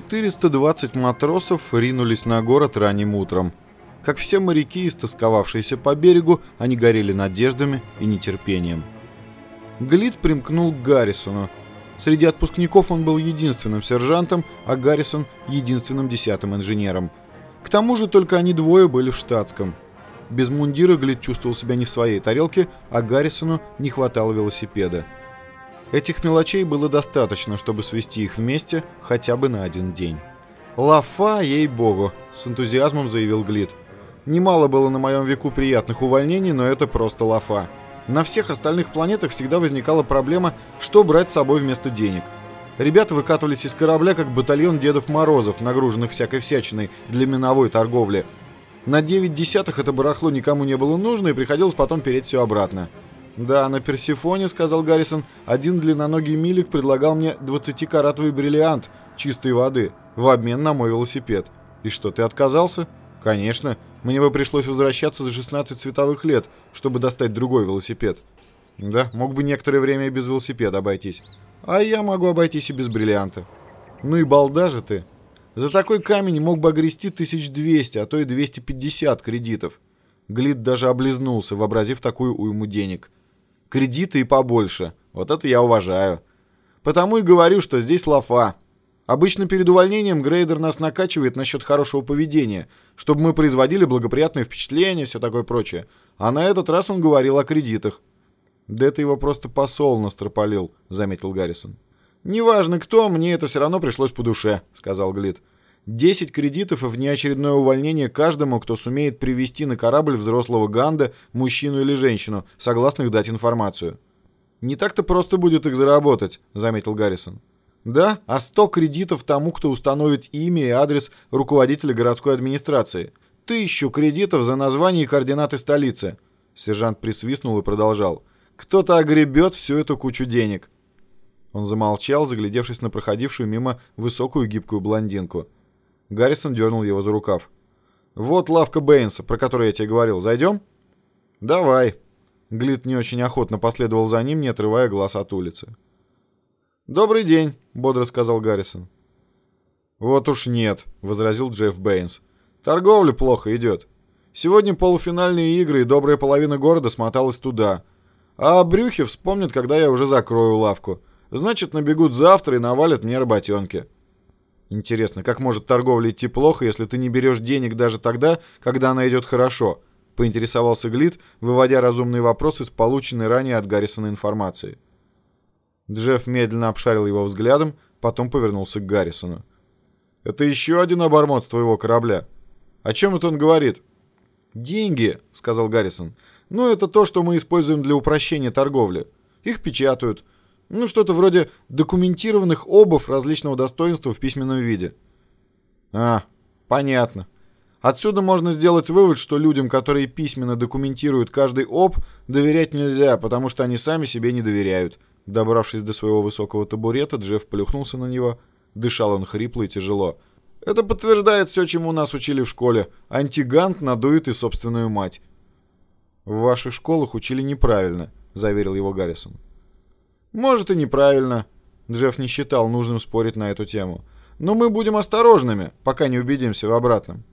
420 матросов ринулись на город ранним утром. Как все моряки, истосковавшиеся по берегу, они горели надеждами и нетерпением. Глит примкнул к Гаррисону. Среди отпускников он был единственным сержантом, а Гаррисон — единственным десятым инженером. К тому же только они двое были в штатском. Без мундира Глит чувствовал себя не в своей тарелке, а Гаррисону не хватало велосипеда. Этих мелочей было достаточно, чтобы свести их вместе хотя бы на один день. «Лафа, ей-богу!» — с энтузиазмом заявил Глит. «Немало было на моем веку приятных увольнений, но это просто лафа. На всех остальных планетах всегда возникала проблема, что брать с собой вместо денег. Ребята выкатывались из корабля, как батальон Дедов Морозов, нагруженных всякой всячиной для миновой торговли. На 9 десятых это барахло никому не было нужно, и приходилось потом переть все обратно. «Да, на Персифоне, — сказал Гаррисон, — один длинноногий милик предлагал мне 20-каратовый бриллиант чистой воды в обмен на мой велосипед. И что, ты отказался?» «Конечно. Мне бы пришлось возвращаться за 16 световых лет, чтобы достать другой велосипед». «Да, мог бы некоторое время и без велосипеда обойтись. А я могу обойтись и без бриллианта». «Ну и балда же ты. За такой камень мог бы огрести 1200, а то и 250 кредитов». Глид даже облизнулся, вообразив такую уйму денег – Кредиты и побольше. Вот это я уважаю. Потому и говорю, что здесь лафа. Обычно перед увольнением Грейдер нас накачивает насчет хорошего поведения, чтобы мы производили благоприятное впечатление, все такое прочее. А на этот раз он говорил о кредитах. «Да это его просто посол настропалил», — заметил Гаррисон. «Неважно кто, мне это все равно пришлось по душе», — сказал Глит. Десять кредитов и внеочередное увольнение каждому, кто сумеет привести на корабль взрослого Ганда, мужчину или женщину, согласных дать информацию. «Не так-то просто будет их заработать», — заметил Гаррисон. «Да, а сто кредитов тому, кто установит имя и адрес руководителя городской администрации. Тысячу кредитов за название и координаты столицы». Сержант присвистнул и продолжал. «Кто-то огребет всю эту кучу денег». Он замолчал, заглядевшись на проходившую мимо высокую гибкую блондинку. Гаррисон дернул его за рукав. «Вот лавка Бэйнса, про которую я тебе говорил. Зайдем?» «Давай». Глит не очень охотно последовал за ним, не отрывая глаз от улицы. «Добрый день», — бодро сказал Гаррисон. «Вот уж нет», — возразил Джефф Бэйнс. «Торговля плохо идет. Сегодня полуфинальные игры, и добрая половина города смоталась туда. А о брюхе вспомнят, когда я уже закрою лавку. Значит, набегут завтра и навалят мне работенки». Интересно, как может торговля идти плохо, если ты не берешь денег даже тогда, когда она идет хорошо? Поинтересовался Глит, выводя разумные вопросы с полученной ранее от Гаррисона информации. Джефф медленно обшарил его взглядом, потом повернулся к Гаррисону. «Это еще один обормот с твоего корабля. О чем это он говорит?» «Деньги», — сказал Гаррисон. «Ну, это то, что мы используем для упрощения торговли. Их печатают». Ну, что-то вроде документированных обов различного достоинства в письменном виде. А, понятно. Отсюда можно сделать вывод, что людям, которые письменно документируют каждый об, доверять нельзя, потому что они сами себе не доверяют. Добравшись до своего высокого табурета, Джефф плюхнулся на него. Дышал он хрипло и тяжело. Это подтверждает все, чему нас учили в школе. Антигант надует и собственную мать. «В ваших школах учили неправильно», — заверил его Гаррисон. Может и неправильно. Джефф не считал нужным спорить на эту тему. Но мы будем осторожными, пока не убедимся в обратном.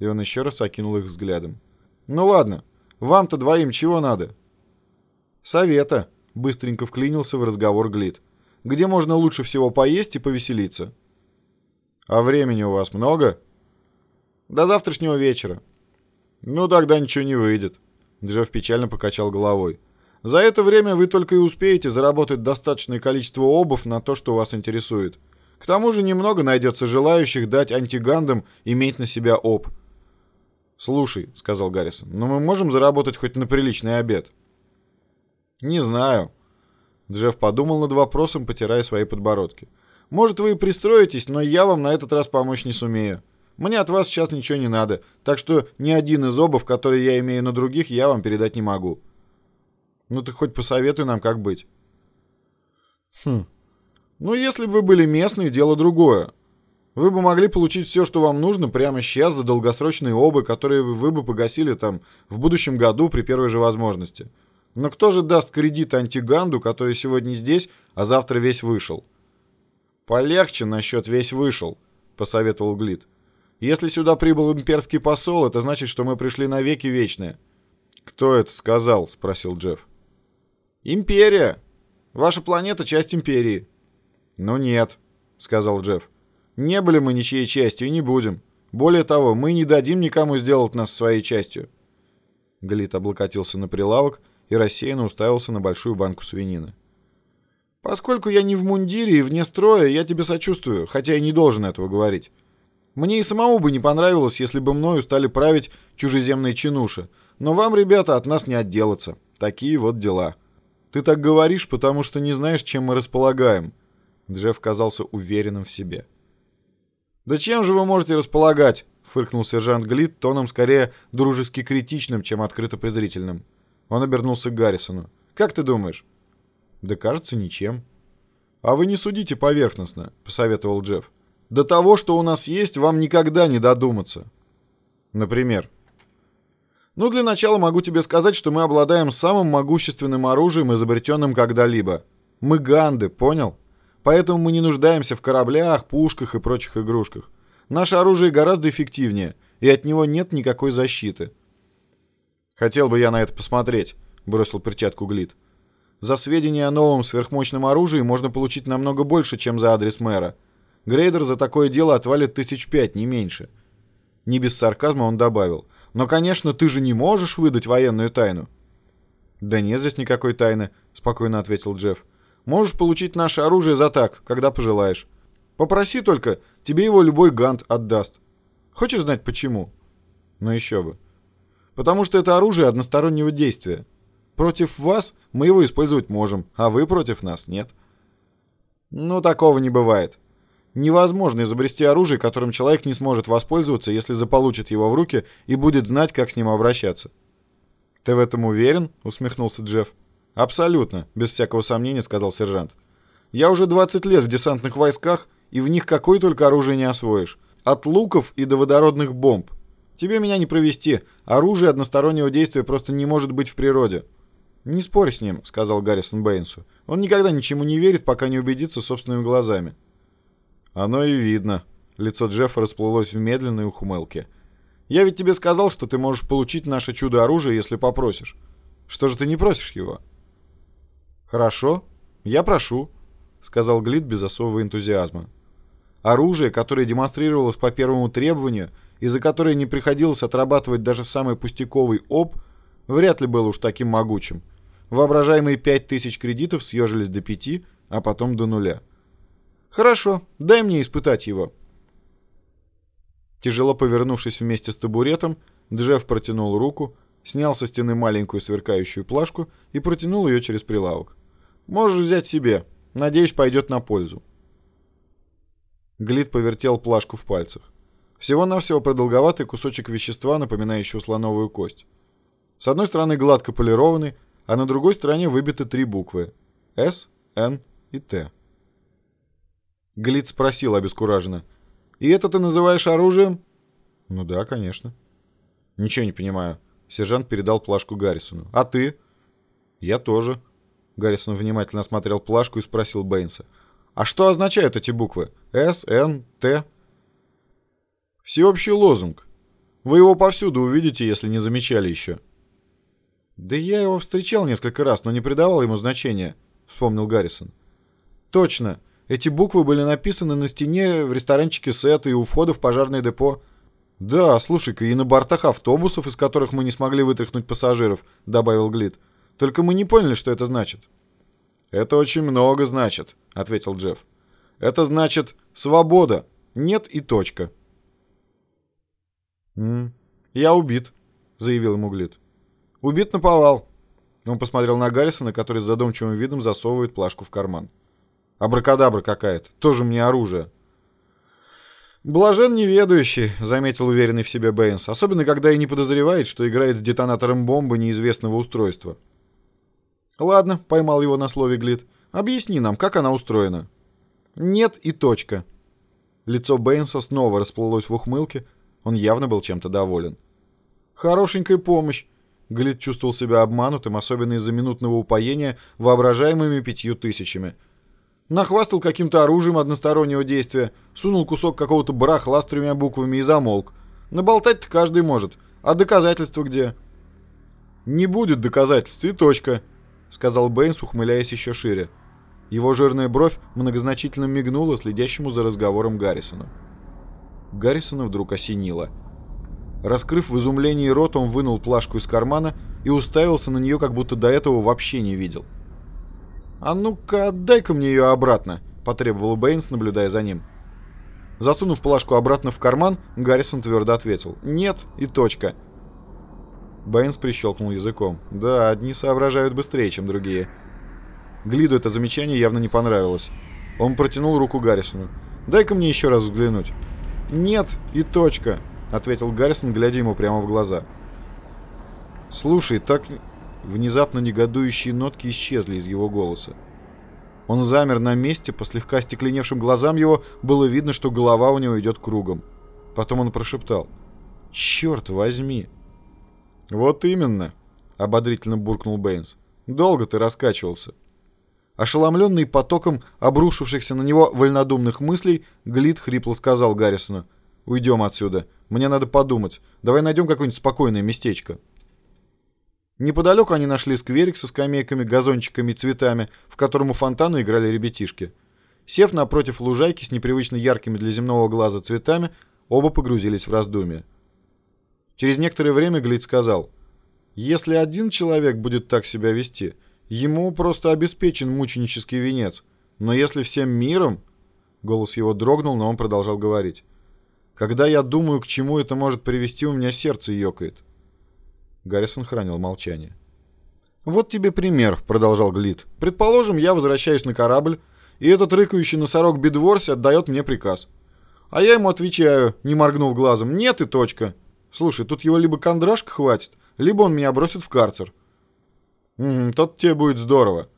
И он еще раз окинул их взглядом. Ну ладно, вам-то двоим чего надо? Совета. Быстренько вклинился в разговор Глит. Где можно лучше всего поесть и повеселиться? А времени у вас много? До завтрашнего вечера. Ну тогда ничего не выйдет. Джефф печально покачал головой. За это время вы только и успеете заработать достаточное количество обув на то, что вас интересует. К тому же немного найдется желающих дать антигандам иметь на себя об. «Слушай», — сказал Гаррисон, — «но мы можем заработать хоть на приличный обед?» «Не знаю». Джефф подумал над вопросом, потирая свои подбородки. «Может, вы и пристроитесь, но я вам на этот раз помочь не сумею. Мне от вас сейчас ничего не надо, так что ни один из обов, которые я имею на других, я вам передать не могу». Ну ты хоть посоветуй нам, как быть. Хм. Ну, если бы вы были местные, дело другое. Вы бы могли получить все, что вам нужно, прямо сейчас за долгосрочные обы, которые вы бы погасили там в будущем году при первой же возможности. Но кто же даст кредит антиганду, который сегодня здесь, а завтра весь вышел? Полегче насчет весь вышел, — посоветовал Глит. «Если сюда прибыл имперский посол, это значит, что мы пришли на веки вечные». «Кто это сказал?» — спросил Джефф. «Империя! Ваша планета — часть империи». «Ну нет», — сказал Джефф. «Не были мы ничьей частью и не будем. Более того, мы не дадим никому сделать нас своей частью». Глит облокотился на прилавок и рассеянно уставился на большую банку свинины. «Поскольку я не в мундире и вне строя, я тебе сочувствую, хотя и не должен этого говорить. Мне и самому бы не понравилось, если бы мною стали править чужеземные чинуши, но вам, ребята, от нас не отделаться. Такие вот дела. Ты так говоришь, потому что не знаешь, чем мы располагаем». Джефф казался уверенным в себе. «Да чем же вы можете располагать?» — фыркнул сержант Глит тоном скорее дружески критичным, чем открыто презрительным. Он обернулся к Гаррисону. «Как ты думаешь?» «Да кажется, ничем». «А вы не судите поверхностно», — посоветовал Джефф. «До того, что у нас есть, вам никогда не додуматься». «Например?» «Ну, для начала могу тебе сказать, что мы обладаем самым могущественным оружием, изобретенным когда-либо. Мы ганды, понял? Поэтому мы не нуждаемся в кораблях, пушках и прочих игрушках. Наше оружие гораздо эффективнее, и от него нет никакой защиты». «Хотел бы я на это посмотреть», — бросил перчатку Глит. За сведения о новом сверхмощном оружии можно получить намного больше, чем за адрес мэра. Грейдер за такое дело отвалит тысяч пять, не меньше. Не без сарказма он добавил. Но, конечно, ты же не можешь выдать военную тайну. Да нет здесь никакой тайны, спокойно ответил Джефф. Можешь получить наше оружие за так, когда пожелаешь. Попроси только, тебе его любой гант отдаст. Хочешь знать почему? Ну еще бы. Потому что это оружие одностороннего действия. Против вас мы его использовать можем, а вы против нас нет. Ну, такого не бывает. Невозможно изобрести оружие, которым человек не сможет воспользоваться, если заполучит его в руки и будет знать, как с ним обращаться. «Ты в этом уверен?» — усмехнулся Джефф. «Абсолютно», — без всякого сомнения сказал сержант. «Я уже 20 лет в десантных войсках, и в них какое только оружие не освоишь. От луков и до водородных бомб. Тебе меня не провести. Оружие одностороннего действия просто не может быть в природе». «Не спорь с ним», — сказал Гаррисон Бэйнсу. «Он никогда ничему не верит, пока не убедится собственными глазами». «Оно и видно». Лицо Джеффа расплылось в медленной ухмылке. «Я ведь тебе сказал, что ты можешь получить наше чудо-оружие, если попросишь. Что же ты не просишь его?» «Хорошо, я прошу», — сказал Глит без особого энтузиазма. Оружие, которое демонстрировалось по первому требованию и за которое не приходилось отрабатывать даже самый пустяковый оп, вряд ли было уж таким могучим — Воображаемые пять тысяч кредитов съежились до пяти, а потом до нуля. «Хорошо, дай мне испытать его». Тяжело повернувшись вместе с табуретом, Джефф протянул руку, снял со стены маленькую сверкающую плашку и протянул ее через прилавок. «Можешь взять себе. Надеюсь, пойдет на пользу». Глит повертел плашку в пальцах. Всего-навсего продолговатый кусочек вещества, напоминающего слоновую кость. С одной стороны гладко полированный, а на другой стороне выбиты три буквы – «С», «Н» и «Т». Глит спросил обескураженно. «И это ты называешь оружием?» «Ну да, конечно». «Ничего не понимаю». Сержант передал плашку Гаррисону. «А ты?» «Я тоже». Гаррисон внимательно осмотрел плашку и спросил Бэйнса. «А что означают эти буквы? С, Н, Т?» «Всеобщий лозунг. Вы его повсюду увидите, если не замечали еще». «Да я его встречал несколько раз, но не придавал ему значения», — вспомнил Гаррисон. «Точно. Эти буквы были написаны на стене в ресторанчике Сет и у входа в пожарное депо». «Да, слушай-ка, и на бортах автобусов, из которых мы не смогли вытряхнуть пассажиров», — добавил Глит. «Только мы не поняли, что это значит». «Это очень много значит», — ответил Джефф. «Это значит свобода. Нет и точка». «М -м, «Я убит», — заявил ему Глит. «Убит на повал». Он посмотрел на Гаррисона, который с задумчивым видом засовывает плашку в карман. «Абракадабра какая-то. Тоже мне оружие». «Блажен неведающий», — заметил уверенный в себе Бэйнс, особенно когда и не подозревает, что играет с детонатором бомбы неизвестного устройства. «Ладно», — поймал его на слове Глит, — «объясни нам, как она устроена». «Нет и точка». Лицо Бэйнса снова расплылось в ухмылке, он явно был чем-то доволен. «Хорошенькая помощь. Глит чувствовал себя обманутым, особенно из-за минутного упоения воображаемыми пятью тысячами. Нахвастал каким-то оружием одностороннего действия, сунул кусок какого-то барахла с тремя буквами и замолк. Наболтать-то каждый может. А доказательства где? Не будет доказательств и точка, сказал Бэйнс, ухмыляясь еще шире. Его жирная бровь многозначительно мигнула следящему за разговором Гаррисону. Гаррисона вдруг осенило. Раскрыв в изумлении рот, он вынул плашку из кармана и уставился на нее, как будто до этого вообще не видел. «А ну-ка, отдай-ка мне ее обратно», — потребовал Бэйнс, наблюдая за ним. Засунув плашку обратно в карман, Гаррисон твердо ответил «Нет» и точка. Бэйнс прищелкнул языком. «Да, одни соображают быстрее, чем другие». Глиду это замечание явно не понравилось. Он протянул руку Гаррисону. «Дай-ка мне еще раз взглянуть». «Нет и точка», — ответил Гаррисон, глядя ему прямо в глаза. «Слушай, так Внезапно негодующие нотки исчезли из его голоса. Он замер на месте, по слегка стекленевшим глазам его было видно, что голова у него идет кругом. Потом он прошептал. «Черт возьми!» «Вот именно!» — ободрительно буркнул Бэйнс. «Долго ты раскачивался». Ошеломленный потоком обрушившихся на него вольнодумных мыслей, Глит хрипло сказал Гаррисону. «Уйдем отсюда. Мне надо подумать. Давай найдем какое-нибудь спокойное местечко». Неподалеку они нашли скверик со скамейками, газончиками и цветами, в котором у фонтана играли ребятишки. Сев напротив лужайки с непривычно яркими для земного глаза цветами, оба погрузились в раздумье. Через некоторое время Глит сказал, «Если один человек будет так себя вести, ему просто обеспечен мученический венец. Но если всем миром...» Голос его дрогнул, но он продолжал говорить. «Когда я думаю, к чему это может привести, у меня сердце ёкает. Гаррисон хранил молчание. «Вот тебе пример», — продолжал Глит. «Предположим, я возвращаюсь на корабль, и этот рыкающий носорог Бедворси отдает мне приказ. А я ему отвечаю, не моргнув глазом, нет и точка. Слушай, тут его либо кондрашка хватит, либо он меня бросит в карцер». «М -м, тот тебе будет здорово».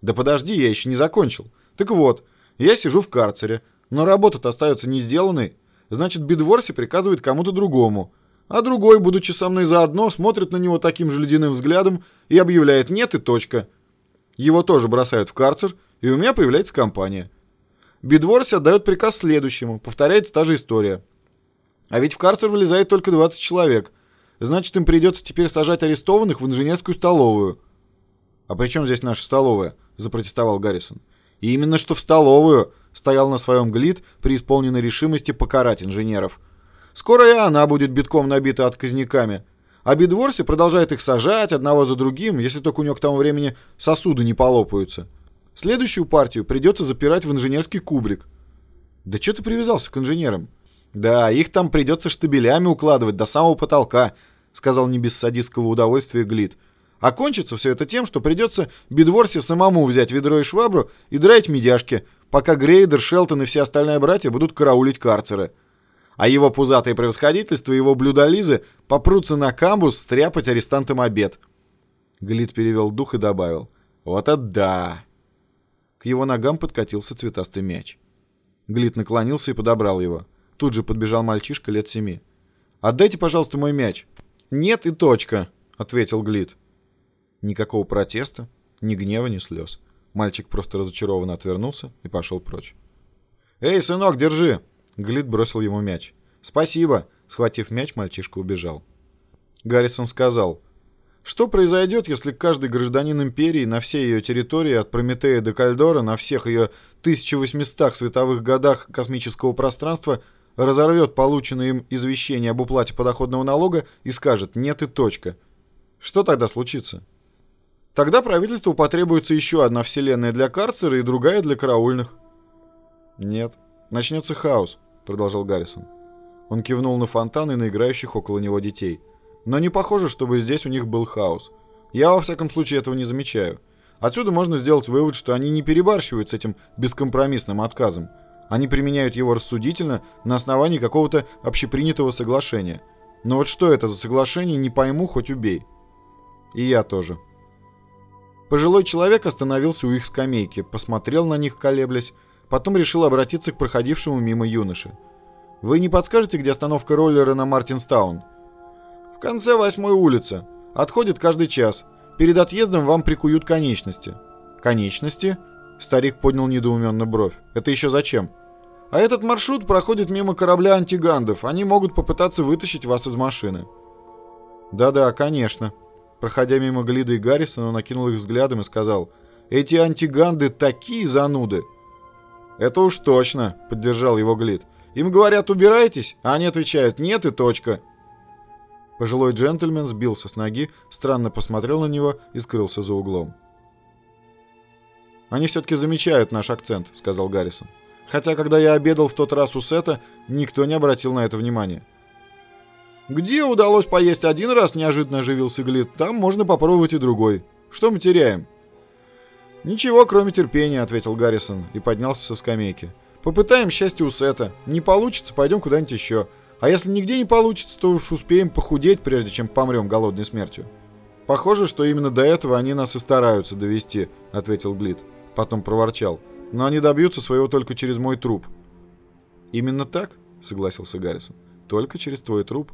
«Да подожди, я еще не закончил. Так вот, я сижу в карцере, но работа-то остается не сделанной. Значит, Бедворси приказывает кому-то другому» а другой, будучи со мной заодно, смотрит на него таким же ледяным взглядом и объявляет «нет» и точка. Его тоже бросают в карцер, и у меня появляется компания. Бидворси отдает приказ следующему, повторяется та же история. А ведь в карцер вылезает только 20 человек. Значит, им придется теперь сажать арестованных в инженерскую столовую. «А при чем здесь наша столовая?» – запротестовал Гаррисон. И именно что в столовую стоял на своем глид при исполненной решимости покарать инженеров – Скоро и она будет битком набита отказниками. А Бедворси продолжает их сажать одного за другим, если только у него к тому времени сосуды не полопаются. Следующую партию придется запирать в инженерский кубрик. Да что ты привязался к инженерам? Да, их там придется штабелями укладывать до самого потолка, сказал не без садистского удовольствия Глит. А кончится все это тем, что придется Бедворси самому взять ведро и швабру и драить медяшки, пока Грейдер, Шелтон и все остальные братья будут караулить карцеры а его пузатое превосходительство его блюдолизы попрутся на камбус стряпать арестантам обед. Глит перевел дух и добавил. «Вот это да!» К его ногам подкатился цветастый мяч. Глит наклонился и подобрал его. Тут же подбежал мальчишка лет семи. «Отдайте, пожалуйста, мой мяч». «Нет и точка», — ответил Глит. Никакого протеста, ни гнева, ни слез. Мальчик просто разочарованно отвернулся и пошел прочь. «Эй, сынок, держи!» Глит бросил ему мяч. «Спасибо!» Схватив мяч, мальчишка убежал. Гаррисон сказал, «Что произойдет, если каждый гражданин империи на всей ее территории, от Прометея до Кальдора, на всех ее 1800 световых годах космического пространства, разорвет полученное им извещение об уплате подоходного налога и скажет «нет» и точка? Что тогда случится?» Тогда правительству потребуется еще одна вселенная для карцера и другая для караульных. Нет. Начнется хаос. — продолжал Гаррисон. Он кивнул на фонтан и на играющих около него детей. «Но не похоже, чтобы здесь у них был хаос. Я, во всяком случае, этого не замечаю. Отсюда можно сделать вывод, что они не перебарщивают с этим бескомпромиссным отказом. Они применяют его рассудительно на основании какого-то общепринятого соглашения. Но вот что это за соглашение, не пойму, хоть убей. И я тоже». Пожилой человек остановился у их скамейки, посмотрел на них, колеблясь, Потом решил обратиться к проходившему мимо юноше. «Вы не подскажете, где остановка роллера на Мартинстаун?» «В конце восьмой улицы. Отходит каждый час. Перед отъездом вам прикуют конечности». «Конечности?» — Старик поднял недоуменно бровь. «Это еще зачем?» «А этот маршрут проходит мимо корабля антигандов. Они могут попытаться вытащить вас из машины». «Да-да, конечно». Проходя мимо Глида и Гаррисона, он накинул их взглядом и сказал, «Эти антиганды такие зануды!» «Это уж точно», — поддержал его Глид. «Им говорят, убирайтесь, а они отвечают, нет и точка». Пожилой джентльмен сбился с ноги, странно посмотрел на него и скрылся за углом. «Они все-таки замечают наш акцент», — сказал Гаррисон. «Хотя, когда я обедал в тот раз у Сета, никто не обратил на это внимания». «Где удалось поесть один раз?» – неожиданно оживился Глит. «Там можно попробовать и другой. Что мы теряем?» «Ничего, кроме терпения», – ответил Гаррисон и поднялся со скамейки. «Попытаем счастье у Сета. Не получится, пойдем куда-нибудь еще. А если нигде не получится, то уж успеем похудеть, прежде чем помрем голодной смертью». «Похоже, что именно до этого они нас и стараются довести», — ответил Глит. Потом проворчал. «Но они добьются своего только через мой труп». «Именно так?» — согласился Гаррисон. «Только через твой труп».